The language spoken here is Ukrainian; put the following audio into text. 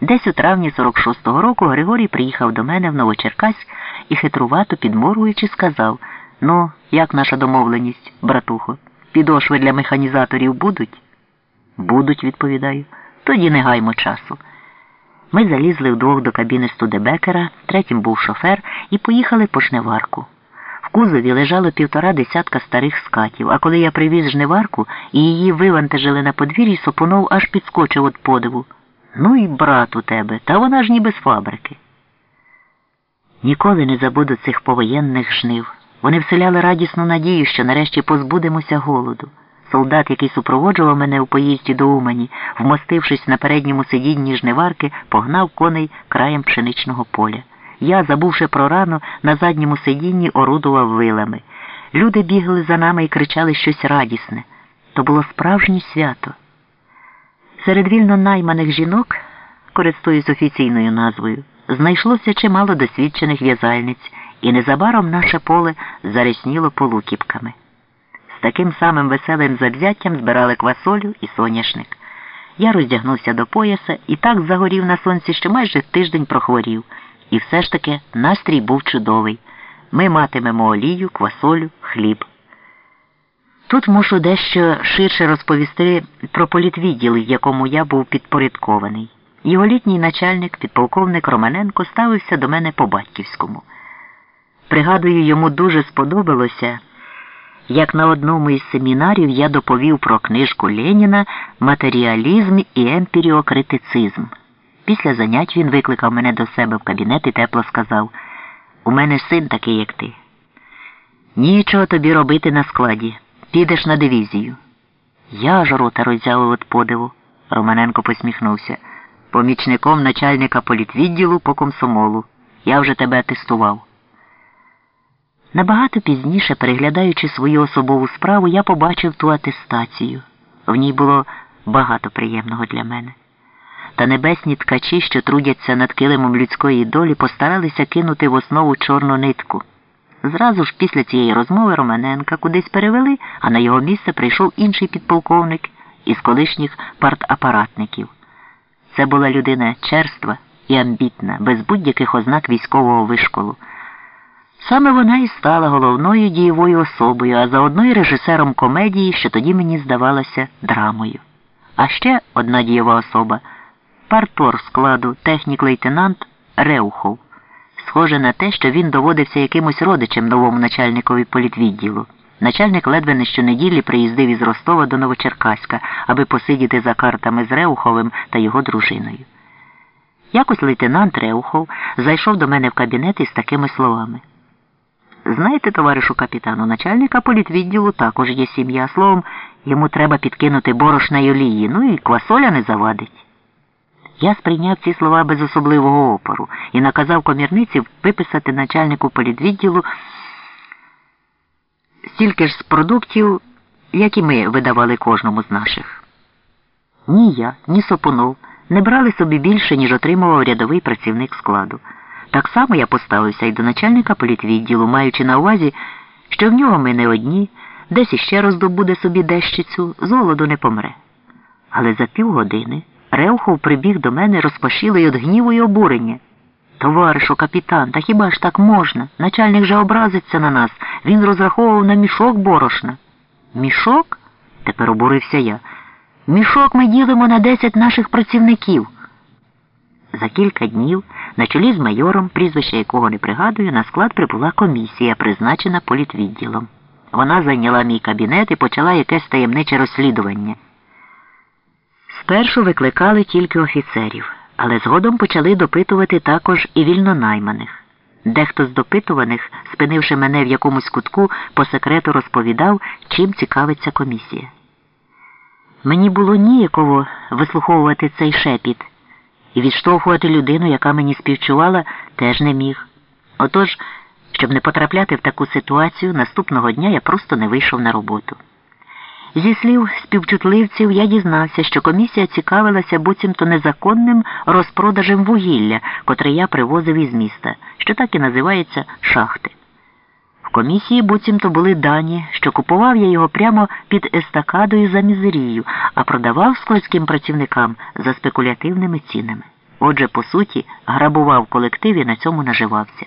Десь у травні 46-го року Григорій приїхав до мене в Новочеркаськ і хитрувато підморгуючи сказав Ну, як наша домовленість, братухо, підошви для механізаторів будуть? Будуть, відповідаю. Тоді не гаймо часу. Ми залізли вдвох до кабіни Студебекера, третім був шофер, і поїхали по жниварку. В кузові лежало півтора десятка старих скатів, а коли я привіз жниварку і її вивантажили на подвір'ї, Сопунов аж підскочив від подиву. Ну і брат у тебе, та вона ж ніби з фабрики. Ніколи не забуду цих повоєнних жнив. Вони вселяли радісну надію, що нарешті позбудемося голоду. Солдат, який супроводжував мене у поїзді до Умані, вмостившись на передньому сидінні жниварки, погнав коней краєм пшеничного поля. Я, забувши про рану, на задньому сидінні орудував вилами. Люди бігли за нами і кричали щось радісне. То було справжнє свято. Серед вільно найманих жінок, користуюсь офіційною назвою, знайшлося чимало досвідчених в'язальниць, і незабаром наше поле зарясніло полукіпками. З таким самим веселим завзяттям збирали квасолю і соняшник. Я роздягнувся до пояса і так загорів на сонці, що майже тиждень прохворів. І все ж таки настрій був чудовий. Ми матимемо олію, квасолю, хліб. Тут мушу дещо ширше розповісти про політвідділ, якому я був підпорядкований. Його літній начальник, підполковник Романенко, ставився до мене по батьківському. Пригадую, йому дуже сподобалося, як на одному із семінарів я доповів про книжку Леніна Матеріалізм і емпіріокритицизм. Після занять він викликав мене до себе в кабінет і тепло сказав У мене син такий, як ти. Нічого тобі робити на складі. Підеш на дивізію. Я ж рота роззяв від подиву. Романенко посміхнувся. Помічником начальника політвідділу по комсомолу. Я вже тебе атестував. Набагато пізніше, переглядаючи свою особову справу, я побачив ту атестацію. В ній було багато приємного для мене. Та небесні ткачі, що трудяться над килимом людської долі, постаралися кинути в основу чорну нитку. Зразу ж після цієї розмови Романенка кудись перевели, а на його місце прийшов інший підполковник із колишніх партапаратників. Це була людина черства і амбітна, без будь-яких ознак військового вишколу. Саме вона і стала головною дієвою особою, а заодно й режисером комедії, що тоді мені здавалося драмою. А ще одна дієва особа партор складу технік-лейтенант Реухов. Схоже на те, що він доводився якимось родичем новому начальникові політвідділу. Начальник ледве не щонеділі приїздив із Ростова до Новочеркаська, аби посидіти за картами з Реуховим та його дружиною. Якось лейтенант Реухов зайшов до мене в кабінет із такими словами. Знаєте, товаришу капітану, начальника політвідділу також є сім'я. Словом, йому треба підкинути борошна й олії, ну і квасоля не завадить. Я сприйняв ці слова без особливого опору і наказав комірниці виписати начальнику політвідділу стільки ж з продуктів, які ми видавали кожному з наших. Ні я, ні Сопунов не брали собі більше, ніж отримував рядовий працівник складу. Так само я поставився і до начальника політвідділу, маючи на увазі, що в нього ми не одні, десь іще роздобуде собі дещицю, з голоду не помре. Але за півгодини Ревхов прибіг до мене розпашілий від гніву й обурення. Товаришу капітан, та хіба ж так можна? Начальник же образиться на нас. Він розраховував на мішок борошна. Мішок? Тепер обурився я. Мішок ми ділимо на десять наших працівників. За кілька днів на чолі з майором, прізвище якого не пригадую, на склад прибула комісія, призначена політвідділом. Вона зайняла мій кабінет і почала якесь таємниче розслідування. Спершу викликали тільки офіцерів, але згодом почали допитувати також і вільнонайманих. Дехто з допитуваних, спинивши мене в якомусь кутку, по секрету розповідав, чим цікавиться комісія. Мені було ніяково вислуховувати цей шепіт, і відштовхувати людину, яка мені співчувала, теж не міг. Отож, щоб не потрапляти в таку ситуацію, наступного дня я просто не вийшов на роботу. Зі слів співчутливців я дізнався, що комісія цікавилася буцімто незаконним розпродажем вугілля, котре я привозив із міста, що так і називається шахти. В комісії буцімто були дані, що купував я його прямо під естакадою за мізерію, а продавав складським працівникам за спекулятивними цінами. Отже, по суті, грабував колектив і на цьому наживався.